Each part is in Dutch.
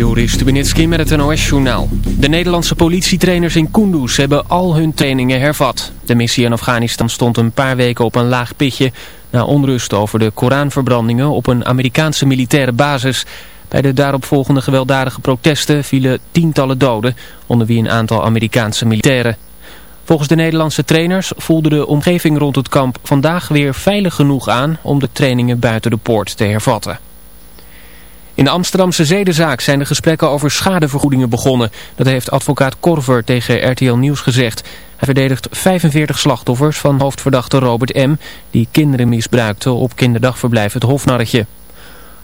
Joris Stubenitski met het NOS-journaal. De Nederlandse politietrainers in Kunduz hebben al hun trainingen hervat. De missie in Afghanistan stond een paar weken op een laag pitje... na onrust over de Koranverbrandingen op een Amerikaanse militaire basis. Bij de daaropvolgende gewelddadige protesten vielen tientallen doden... onder wie een aantal Amerikaanse militairen. Volgens de Nederlandse trainers voelde de omgeving rond het kamp vandaag weer veilig genoeg aan... om de trainingen buiten de poort te hervatten. In de Amsterdamse zedenzaak zijn de gesprekken over schadevergoedingen begonnen. Dat heeft advocaat Korver tegen RTL Nieuws gezegd. Hij verdedigt 45 slachtoffers van hoofdverdachte Robert M. die kinderen misbruikte op kinderdagverblijf het Hofnarretje.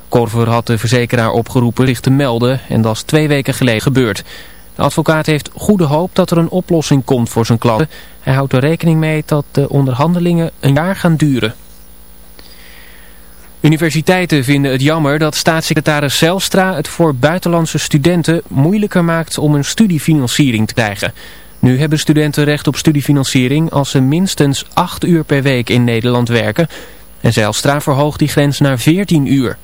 Korver had de verzekeraar opgeroepen zich te melden en dat is twee weken geleden gebeurd. De advocaat heeft goede hoop dat er een oplossing komt voor zijn klanten. Hij houdt er rekening mee dat de onderhandelingen een jaar gaan duren. Universiteiten vinden het jammer dat staatssecretaris Zelstra het voor buitenlandse studenten moeilijker maakt om een studiefinanciering te krijgen. Nu hebben studenten recht op studiefinanciering als ze minstens 8 uur per week in Nederland werken. En Zelstra verhoogt die grens naar 14 uur.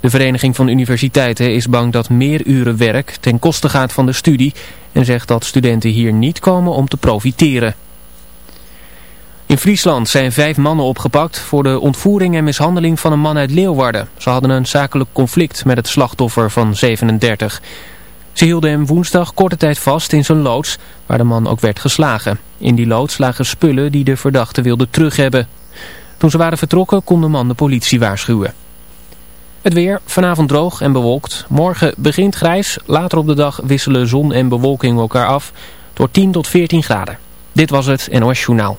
De Vereniging van Universiteiten is bang dat meer uren werk ten koste gaat van de studie en zegt dat studenten hier niet komen om te profiteren. In Friesland zijn vijf mannen opgepakt voor de ontvoering en mishandeling van een man uit Leeuwarden. Ze hadden een zakelijk conflict met het slachtoffer van 37. Ze hielden hem woensdag korte tijd vast in zijn loods, waar de man ook werd geslagen. In die loods lagen spullen die de verdachte wilde terug hebben. Toen ze waren vertrokken kon de man de politie waarschuwen. Het weer, vanavond droog en bewolkt. Morgen begint grijs, later op de dag wisselen zon en bewolking elkaar af door 10 tot 14 graden. Dit was het NOS Journaal.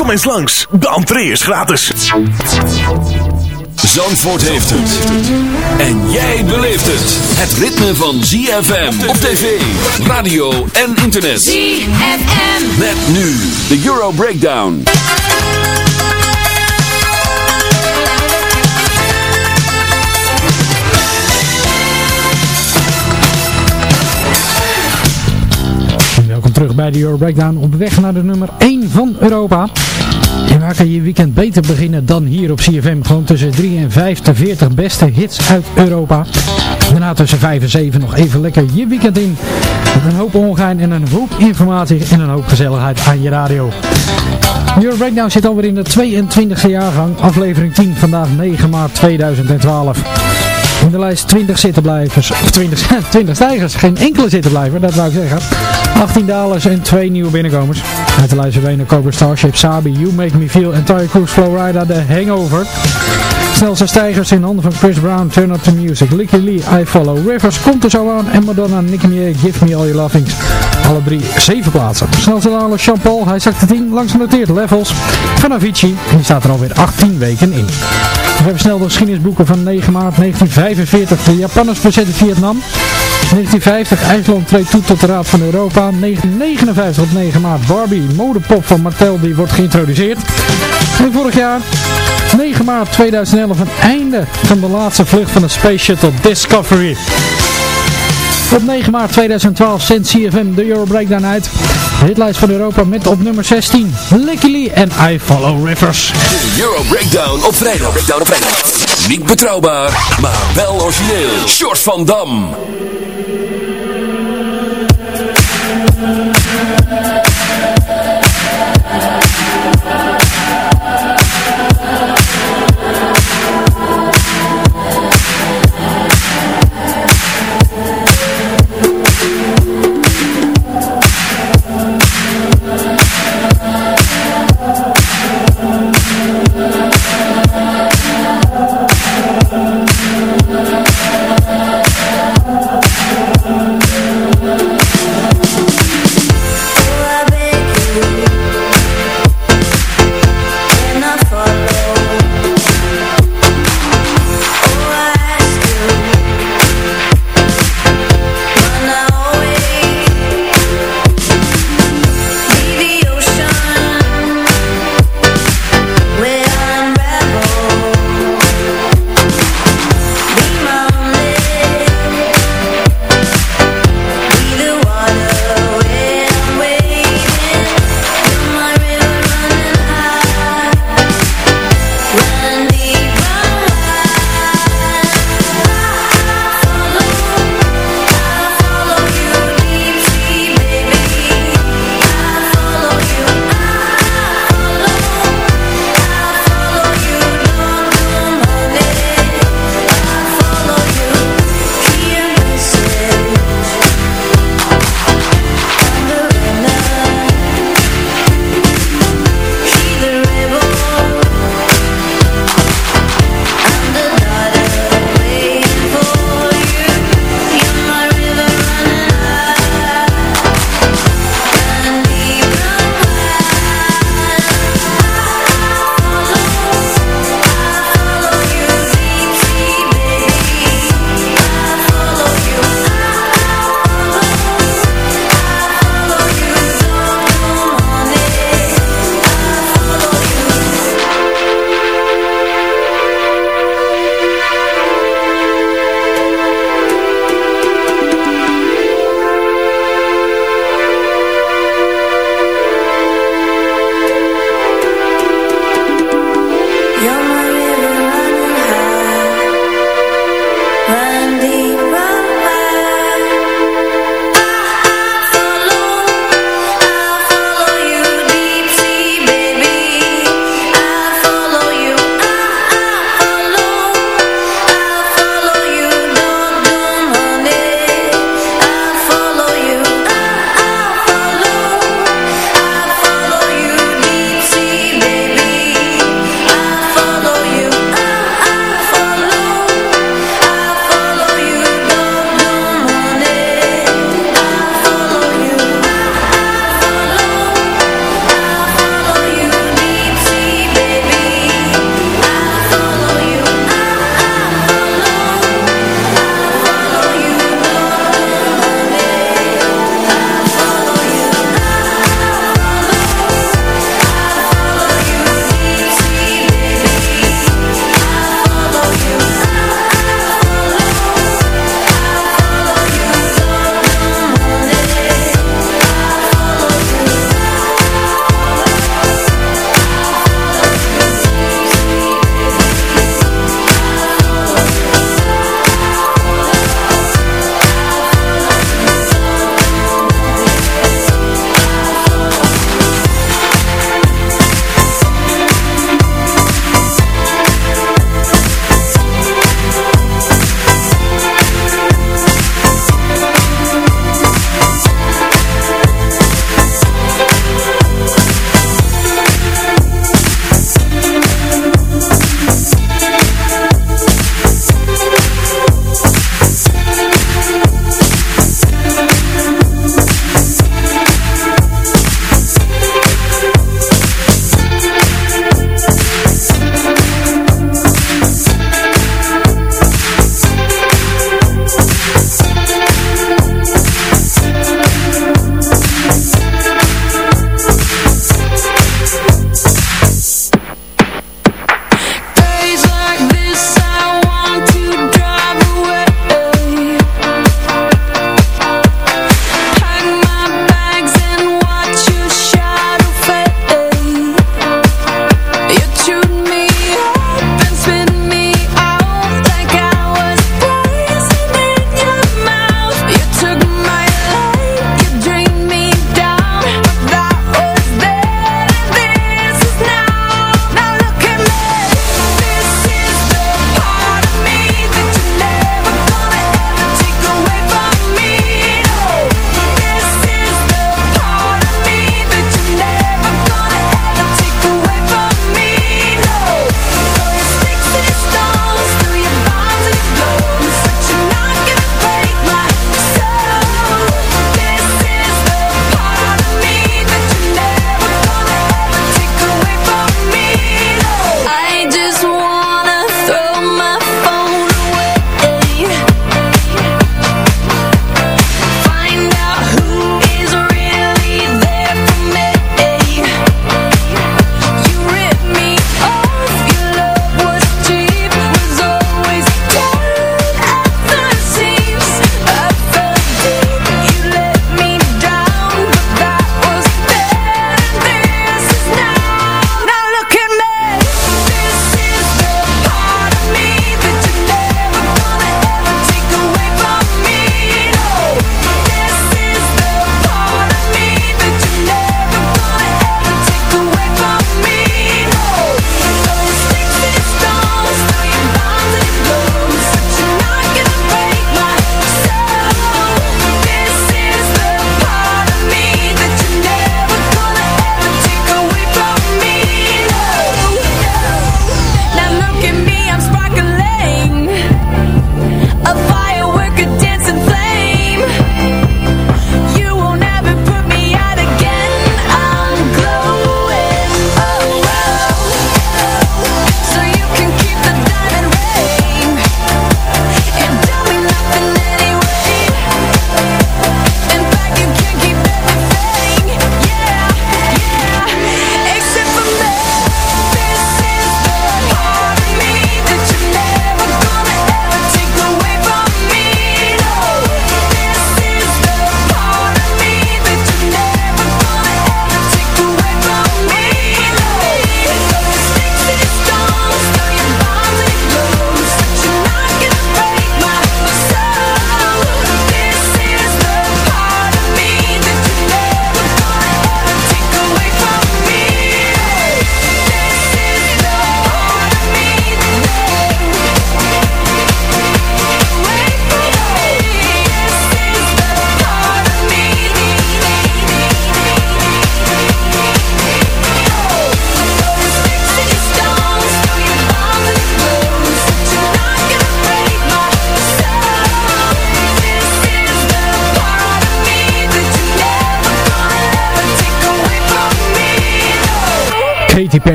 Kom eens langs, de entree is gratis. Zandvoort heeft het. En jij beleeft het. Het ritme van ZFM op tv, radio en internet. ZFM. Met nu de Euro Breakdown. Welkom terug bij de Euro Breakdown op weg naar de nummer 1 van Europa. En waar kan je weekend beter beginnen dan hier op CFM? Gewoon tussen 3 en 5 de 40 beste hits uit Europa. Daarna tussen 5 en 7 nog even lekker je weekend in. Met een hoop ongein en een hoop informatie en een hoop gezelligheid aan je radio. Euro Breakdown zit alweer in de 22e jaargang. Aflevering 10, vandaag 9 maart 2012. In de lijst 20 zittenblijvers, of 20, 20 stijgers, geen enkele zittenblijver, dat wou ik zeggen. 18 dalers en 2 nieuwe binnenkomers. Uit de lijst verdwenen Cobra Starship, Sabi, You Make Me Feel en Cruise Flowrider, The Hangover. Snelste stijgers in handen van Chris Brown, Turn Up The Music, Licky Lee, I Follow, Rivers komt er zo aan en Madonna, Nicki Minaj, Give Me All Your Lovings. Alle drie 7 plaatsen. Snelste daler Jean-Paul, hij zakt de 10, langs genoteerd Levels van Avicii die staat er alweer 18 weken in. Nog even snel de geschiedenisboeken van 9 maart 1945. De Japanners bezetten Vietnam. 1950 IJsland treedt toe tot de Raad van Europa. 1959 op 9 maart Barbie, modepop van Mattel, die wordt geïntroduceerd. En vorig jaar, 9 maart 2011, het einde van de laatste vlucht van de Space Shuttle Discovery. Op 9 maart 2012 zendt CFM de Euro Breakdown uit. De hitlijst van Europa met op nummer 16 Licky Lee en I Follow Rivers. De Euro Breakdown op vrijdag. Op. Niet betrouwbaar, maar wel origineel. Short van Dam.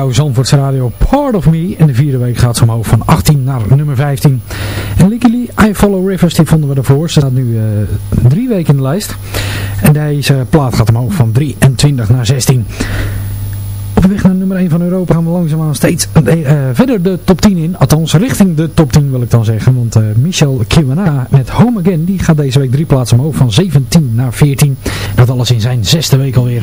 Jouw Zandvoorts Radio Part of Me. In de vierde week gaat ze omhoog van 18 naar nummer 15. En Licky Lee, I Follow Rivers, die vonden we ervoor. Ze staat nu uh, drie weken in de lijst. En deze plaat gaat omhoog van 23 naar 16. Op weg naar nummer 1 van Europa gaan we langzaamaan steeds uh, verder de top 10 in. Althans, richting de top 10 wil ik dan zeggen. Want Michel Kiwana met Home Again, die gaat deze week drie plaatsen omhoog van 17 naar 14. Dat alles in zijn zesde week alweer.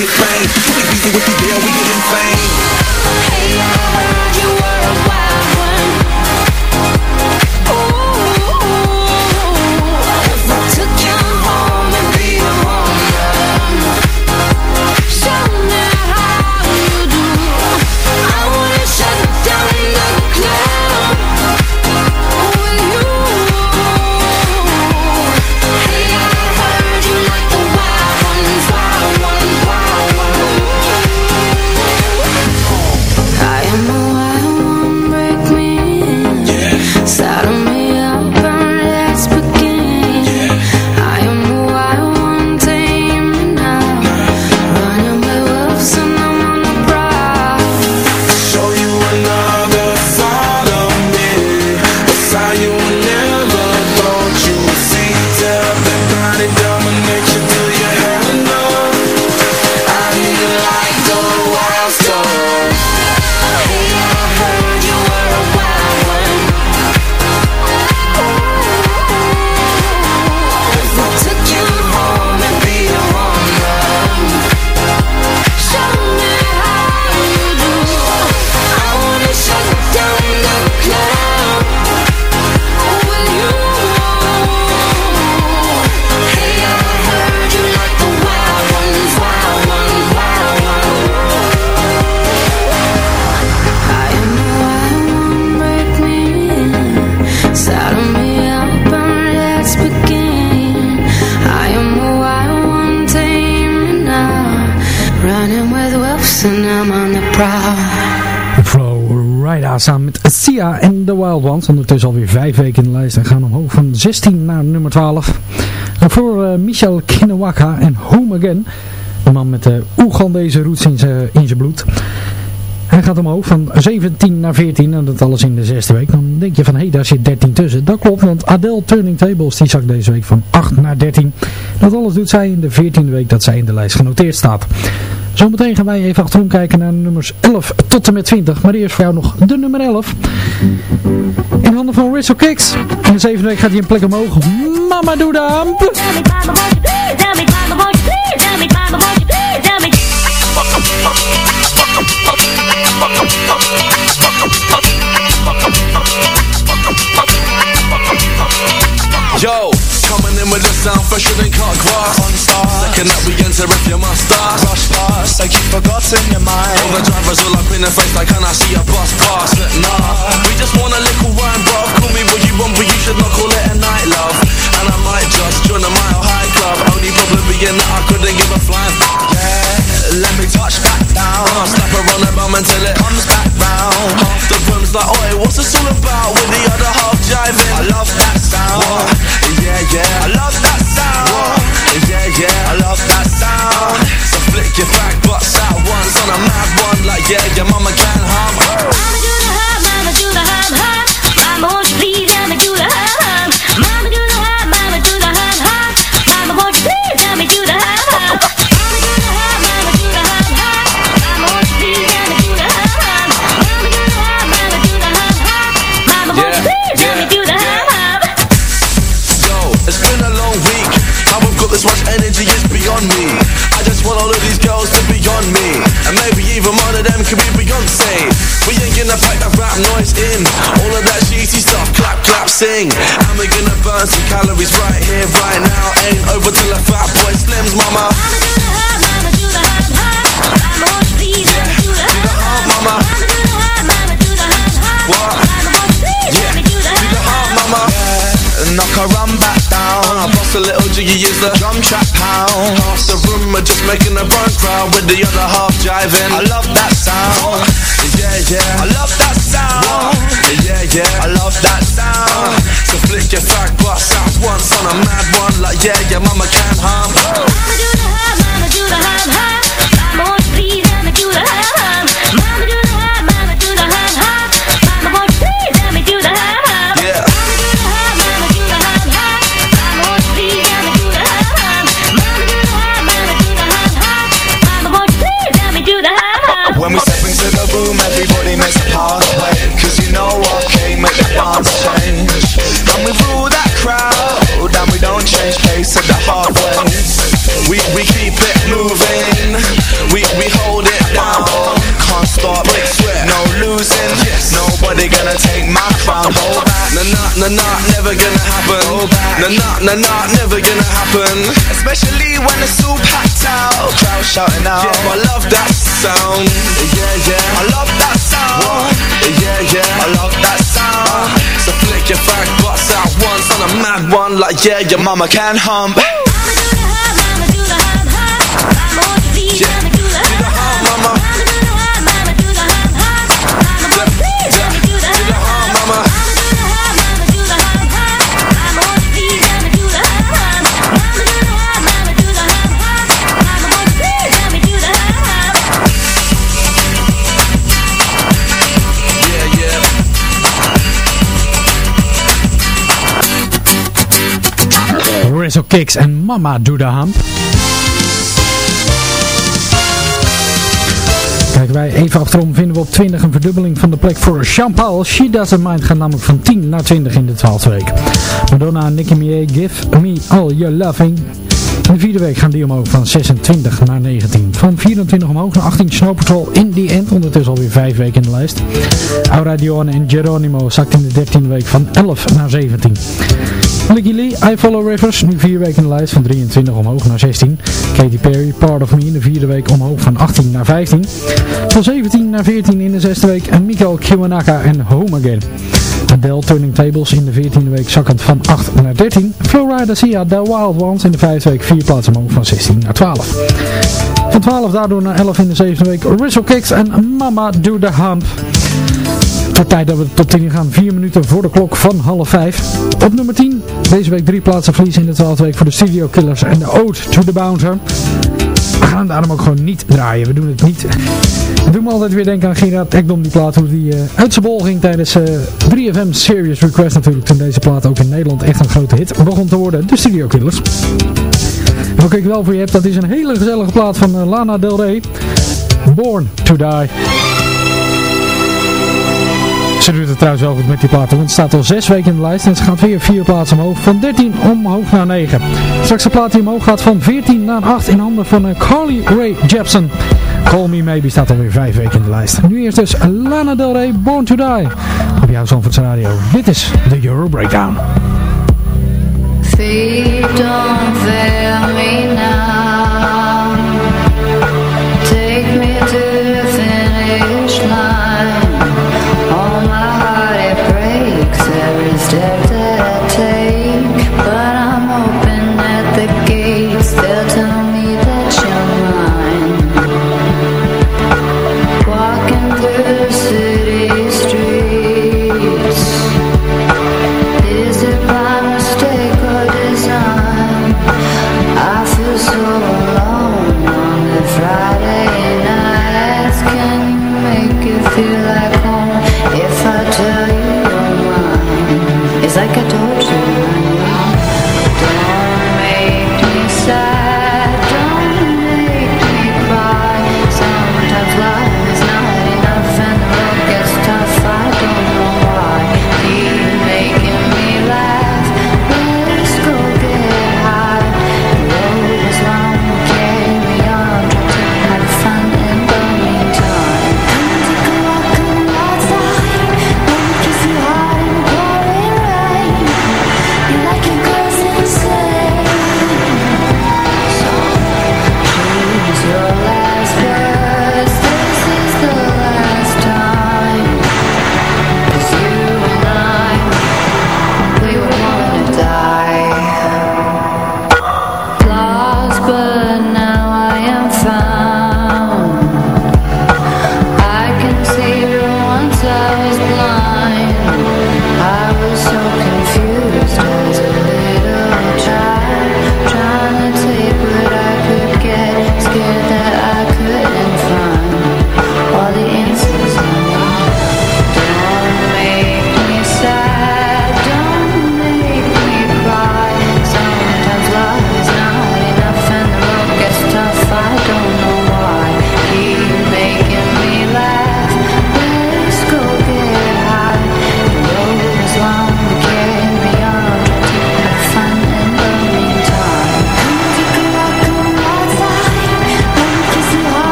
hit fame. Too easy with deal, we get. Hey, you Ones. Ondertussen alweer vijf weken in de lijst en gaan omhoog van 16 naar nummer 12. En voor eh, Michel Kinawaka en Home Again. De man met de Oegandese roots in zijn in zijn bloed. Hij gaat omhoog van 17 naar 14 en dat alles in de zesde week. Dan denk je van, hé, hey, daar zit 13 tussen. Dat klopt, want Adele Turning Tables, die zakt deze week van 8 naar 13. Dat alles doet zij in de 14e week dat zij in de lijst genoteerd staat. Zometeen gaan wij even achterom kijken naar nummers 11 tot en met 20. Maar eerst voor jou nog de nummer 11. In handen van Rizzo Kicks. In de zevende week gaat hij een plek omhoog. Mama doe de. Yo, coming in with a sound fresher than cut grass. Second that we enter if you must start. Rush past, like you've forgotten your mind. All the drivers all up in the face like, can I see a bus pass? But nah, we just want a little wine, bruv. Call me what you want, but you should not call it a night, love. And I might just join a mile high club. Only problem being that I couldn't give a flying. Let me touch back down. Uh, slap her on the bum until it comes back round. Half the room's like, oi, what's this all about? With the other half jiving. I love that sound. Yeah, yeah, I love that sound. Yeah, yeah, I love that sound. So flick your back butts out once on a mad one, like yeah, your mama can hum. Mama do the hum, mama do the hum, hum. Mama, won't you please to be on me. And maybe even one of them could be Beyonce. We ain't gonna pack that rap noise in. All of that cheesy stuff, clap, clap, sing. And we're gonna burn some calories right here, right now. Ain't over till a fat boy slims, mama. Mama do the hum, mama do the hum, hum. Mama, won't you please tell do the hum. mama. Mama do the hum, mama knock her run back down. I bust a little jiggy use the drum trap pound. Half the room are just making a run crowd with the other half jiving. I love that sound. Yeah, yeah. I love that sound. Yeah, yeah. I love that sound. So flick your fag butts out once on a mad one like yeah, yeah, mama can hum. Mama do the hum, mama do the hum, hum. Cause you know what came make the bonds change. And we rule that crowd And we don't change pace at the halfway wanna take my crown. Hold back. Nah, nah, nah, nah, never gonna happen. Hold back Nah, nah, nah, nah, never gonna happen. Especially when it's so packed out. Crowd shouting out. Yeah, I love that sound. Yeah, yeah. I love that sound. Yeah, yeah. I love that sound. Uh-huh. So flick your fat butts out once on a mad one, like yeah, your mama can hump. Mama Kicks en Mama Do The Hump. Kijken wij even achterom vinden we op 20 een verdubbeling van de plek voor Jean-Paul. She Doesn't Mind gaat namelijk van 10 naar 20 in de 12e week. Madonna en Nicki Give Me All Your Loving. In de vierde week gaan die omhoog van 26 naar 19. Van 24 omhoog naar 18 Snow Patrol in the end. Ondertussen alweer 5 weken in de lijst. Aura Dione en Geronimo zakt in de 13e week van 11 naar 17. Licky Lee, I Follow Rivers, nu 4 weken in de lijst van 23 omhoog naar 16. Katy Perry, Part of Me in de vierde week omhoog van 18 naar 15. Van 17 naar 14 in de zesde week en Miko Kiwanaka en Home Again. Adele Turning Tables in de 14e week zakkend van 8 naar 13. Florida Sia, The Wild Ones in de vijfde week 4 plaatsen omhoog van 16 naar 12. Van 12 daardoor naar 11 in de zevende week Rizzle Kicks en Mama Do The Hump. Wordt tijd dat we de top 10 gaan. 4 minuten voor de klok van half 5. Op nummer 10. Deze week drie plaatsen verlies in de 12e week voor de Studio Killers en de Ode to the Bouncer. We gaan daarom ook gewoon niet draaien. We doen het niet. Het doet me altijd weer denken aan Gerard Ekdom, die plaat, hoe die eh, uit zijn bol ging tijdens eh 3FM Serious Request natuurlijk. Toen deze plaat ook in Nederland echt een grote hit begon te worden. De Studio Killers. Wat ik wel voor je heb, dat is een hele gezellige plaat van eh, Lana Del Rey. Born to Die. Ze doet het trouwens wel goed met die platen, want het staat al 6 weken in de lijst en ze gaat weer 4 plaatsen omhoog. Van 13 omhoog naar 9. Straks de plaat die omhoog gaat van 14 naar 8 in handen van eh, Carly Rae Jepsen. Call Me Maybe staat alweer 5 weken in de lijst. Nu eerst dus Lana Del Rey, Born to Die. Op jouw Zandvoorts Radio. Dit is de Euro Breakdown. Feet don't fail me now.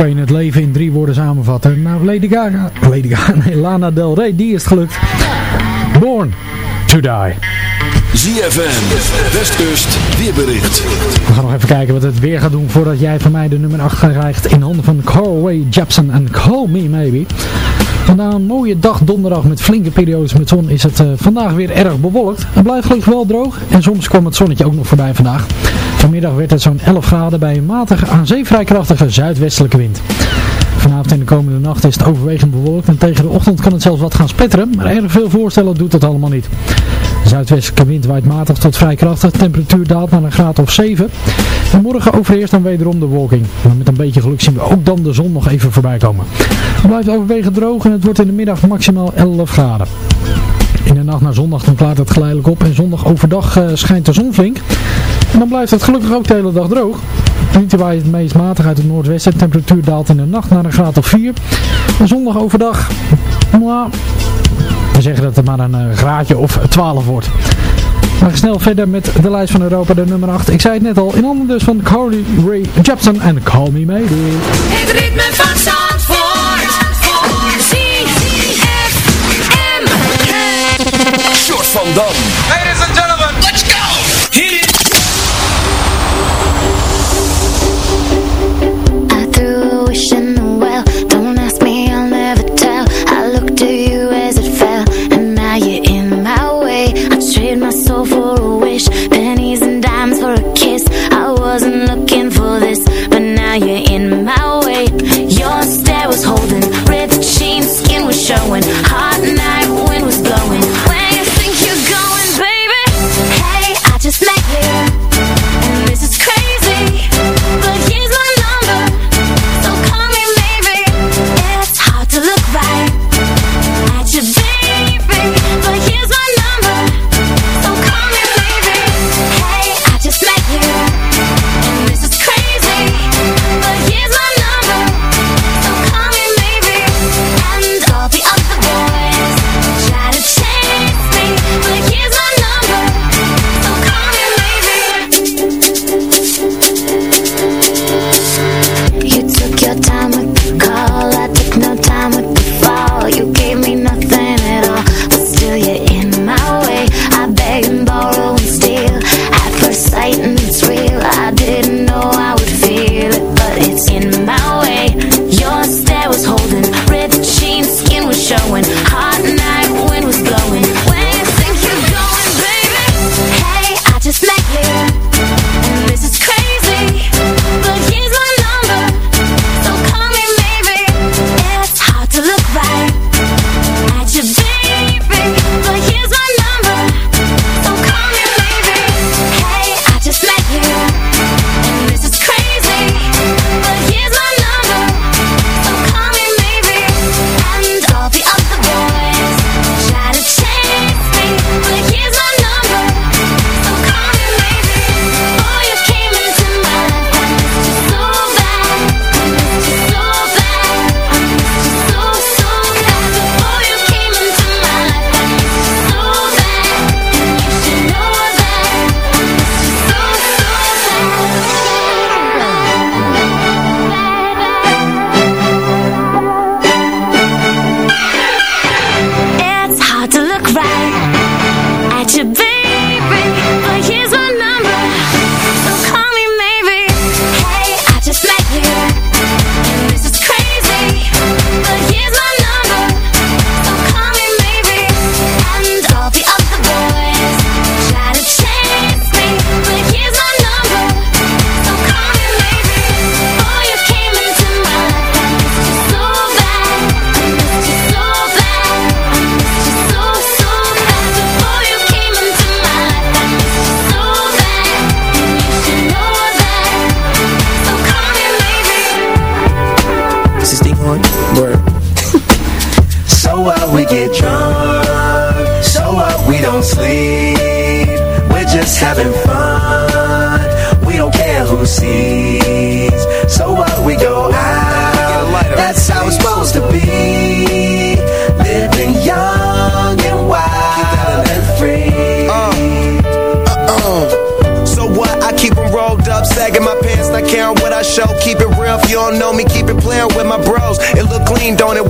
Kan je het leven in drie woorden samenvatten? Nou, Lady Gaga, Lady Gaga, nee, Lana Del Rey, die is het gelukt. Born to die. ZFM, Westkust, weerbericht. We gaan nog even kijken wat het weer gaat doen voordat jij van mij de nummer 8 krijgt in handen van Carway Jepson en Call Me Maybe. Vandaag een mooie dag donderdag met flinke periodes met zon is het eh, vandaag weer erg bewolkt. Het blijft gelukkig wel droog en soms kwam het zonnetje ook nog voorbij vandaag. Vanmiddag werd het zo'n 11 graden bij een matige aan zee vrij krachtige zuidwestelijke wind. Vanavond en de komende nacht is het overwegend bewolkt en tegen de ochtend kan het zelfs wat gaan spetteren, maar erg veel voorstellen doet het allemaal niet. De zuidwestelijke wind waait matig tot vrij krachtig, de temperatuur daalt naar een graad of 7. En morgen overheerst dan wederom de wolking. Maar met een beetje geluk zien we ook dan de zon nog even voorbij komen. Het blijft overwegend droog en het wordt in de middag maximaal 11 graden. In de nacht naar zondag dan klaart het geleidelijk op en zondag overdag eh, schijnt de zon flink. En dan blijft het gelukkig ook de hele dag droog. Niet waait het meest matig uit het noordwesten. De temperatuur daalt in de nacht naar een graad of 4. En zondag overdag, we zeggen dat het maar een eh, graadje of 12 wordt. We gaan snel verder met de lijst van Europa, de nummer 8. Ik zei het net al, in handen dus van Carly Ray Jepsen en Call Me Maybe. Het ritme van Zandvoort. leaned on it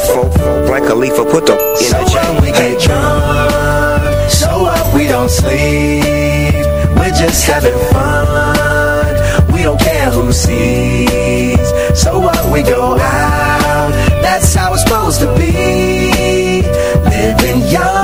folk, folk, like a leaf, put the in So a chain. we get drunk, so up we don't sleep. We're just having fun. We don't care who sees. So what we go out, that's how it's supposed to be. Living young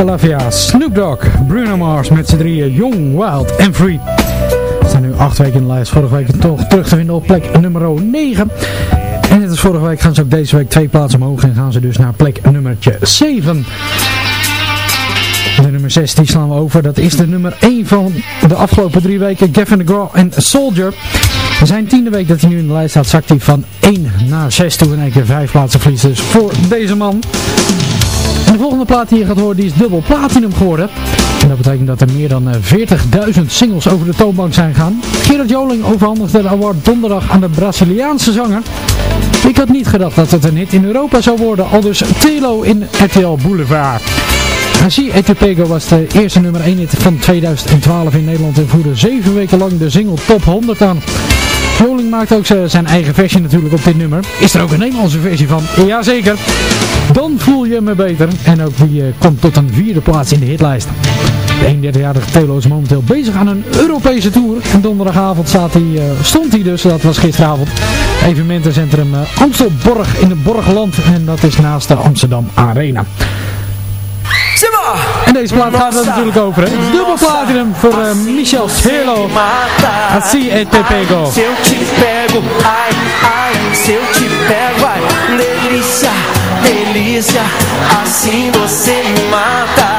Khalifa, Snoop Dogg, Bruno Mars met z'n drieën Young, Wild en Free. Ze staan nu acht weken in de lijst. Vorige week toch terug te vinden op plek nummer 9. En net als vorige week gaan ze ook deze week twee plaatsen omhoog en gaan ze dus naar plek nummer 7. De nummer 6 die slaan we over. Dat is de nummer 1 van de afgelopen drie weken. Gavin DeGraw en Soldier. Zijn tiende week dat hij nu in de lijst staat, zakt hij van 1 naar 6 toe. En één keer vijf plaatsen verlies dus voor deze man. De volgende plaat die je gaat horen, die is dubbel platinum geworden. En dat betekent dat er meer dan eh, 40.000 singles over de toonbank zijn gegaan. Gerard Joling overhandigde de award donderdag aan de Braziliaanse zanger. Ik had niet gedacht dat het een hit in Europa zou worden, al dus Telo in RTL Boulevard. Hashi Etupego was de eerste nummer 1 hit van 2012 in Nederland en voerde 7 weken lang de single Top 100 aan. Joling maakt ook zijn eigen versie natuurlijk op dit nummer. Is er ook een Nederlandse versie van? Jazeker. Dan voel je me beter. En ook die eh, komt tot een vierde plaats in de hitlijst. De 31-jarige Telo is momenteel bezig aan een Europese tour. En donderdagavond staat hij, eh, stond hij dus, dat was gisteravond, evenementencentrum uh, Amstelborg in het Borgland. En dat is naast de Amsterdam Arena. En deze plaat gaat er natuurlijk over, hè? Dubbel platinum voor uh, Michel. Assim é te pego. Se eu te pego, ai, ai, se eu te pego, ai, delícia, delícia, assim você me mata.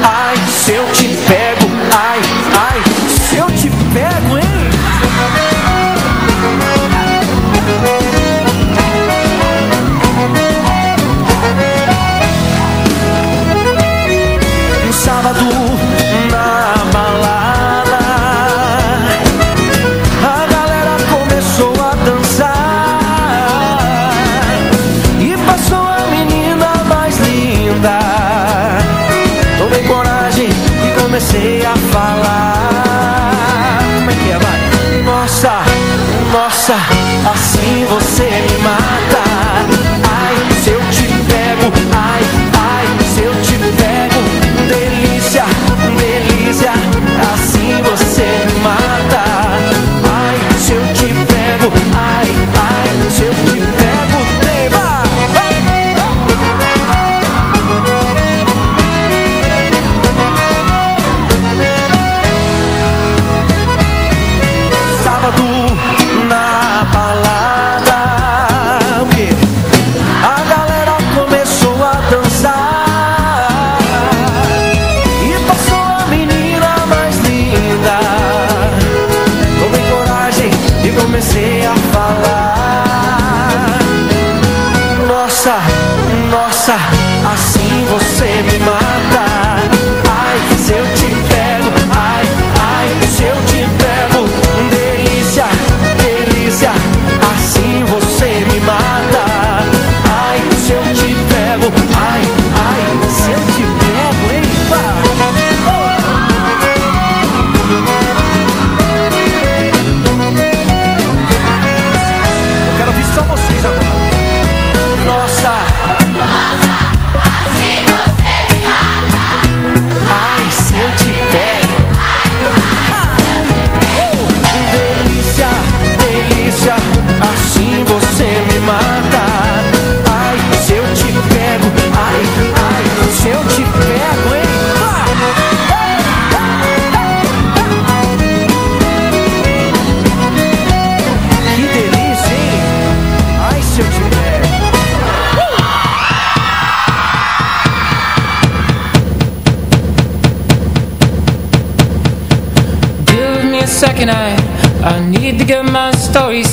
Ai, se eu te pego, casa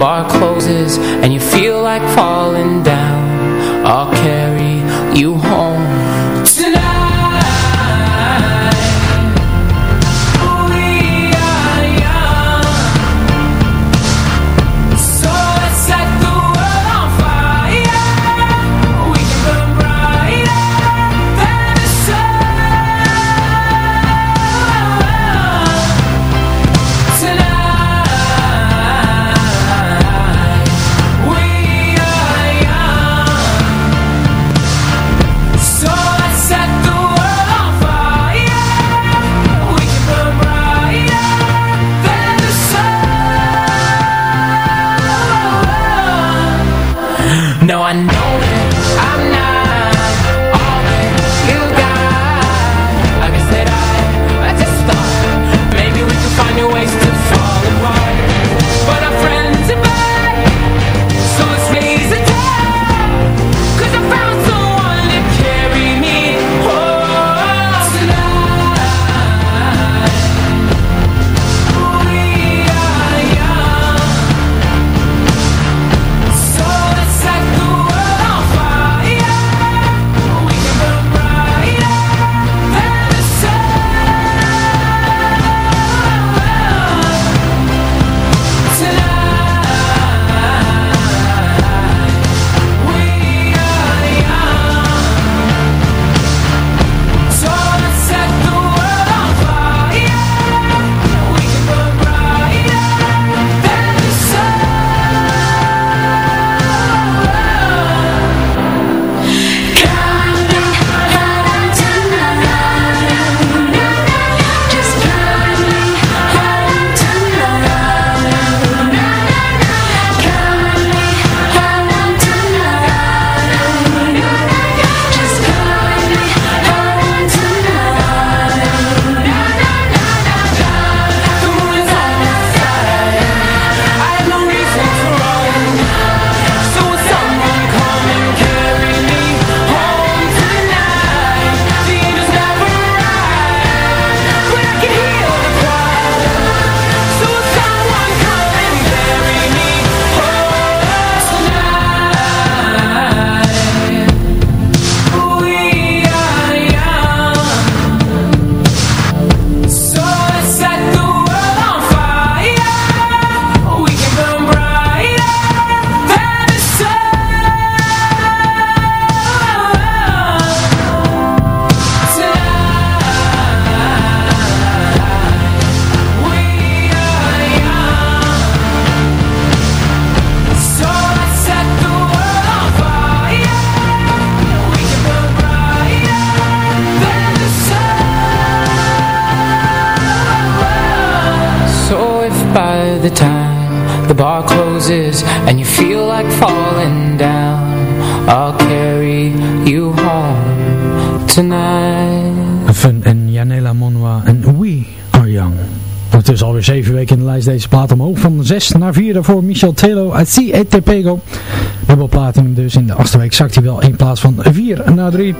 bar closes and you feel like falling down. naar vier voor Michel Telo uit C. Etepego. Dubbel platinum dus. In de achterweek week zakt hij wel in plaats van 4 naar 3.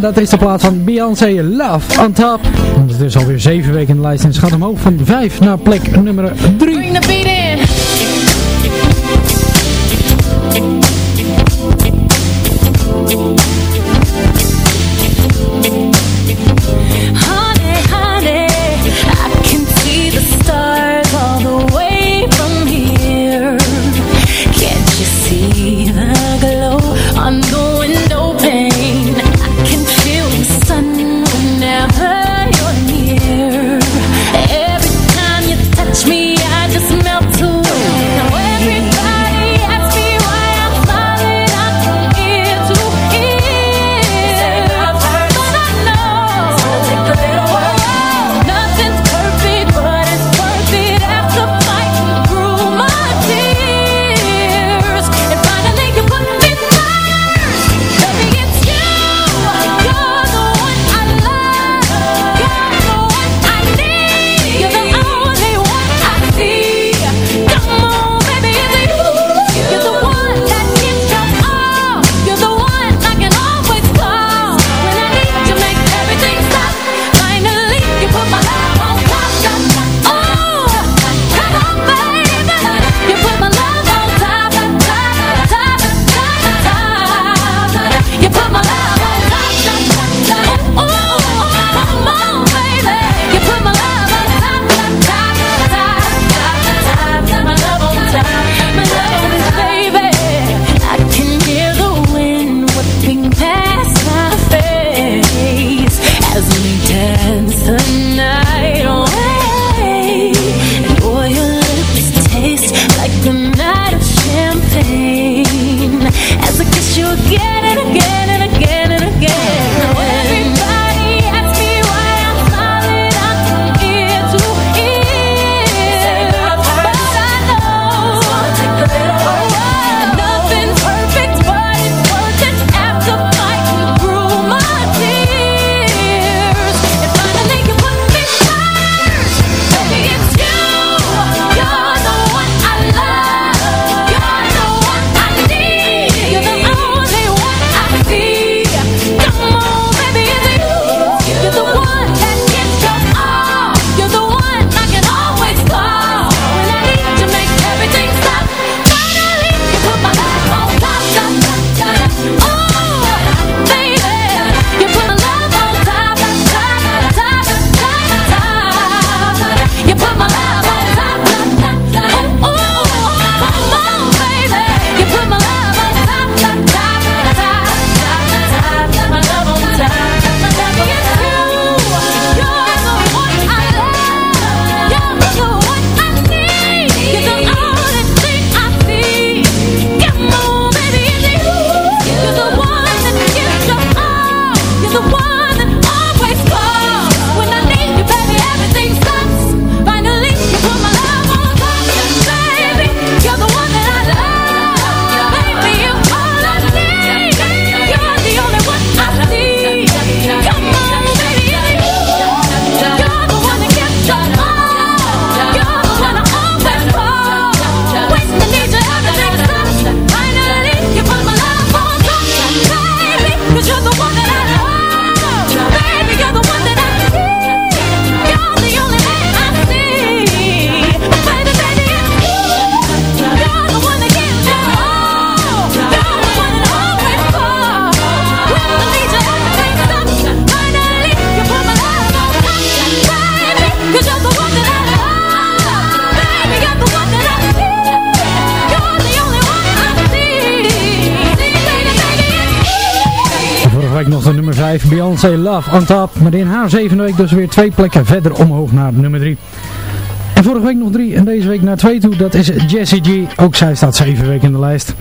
Dat is de plaats van Beyoncé Love on Top. Dat is dus alweer 7 weken in de lijst en schat hem omhoog van 5 naar plek nummer 3. 5, Beyoncé Love on Top. Maar in haar zevende week dus weer twee plekken verder omhoog naar nummer 3. En vorige week nog 3 en deze week naar 2 toe. Dat is Jessie G. Ook zij staat 7 weken in de lijst.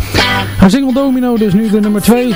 Haar single Domino dus nu de nummer 2.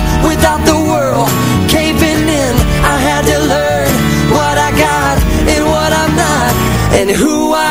who I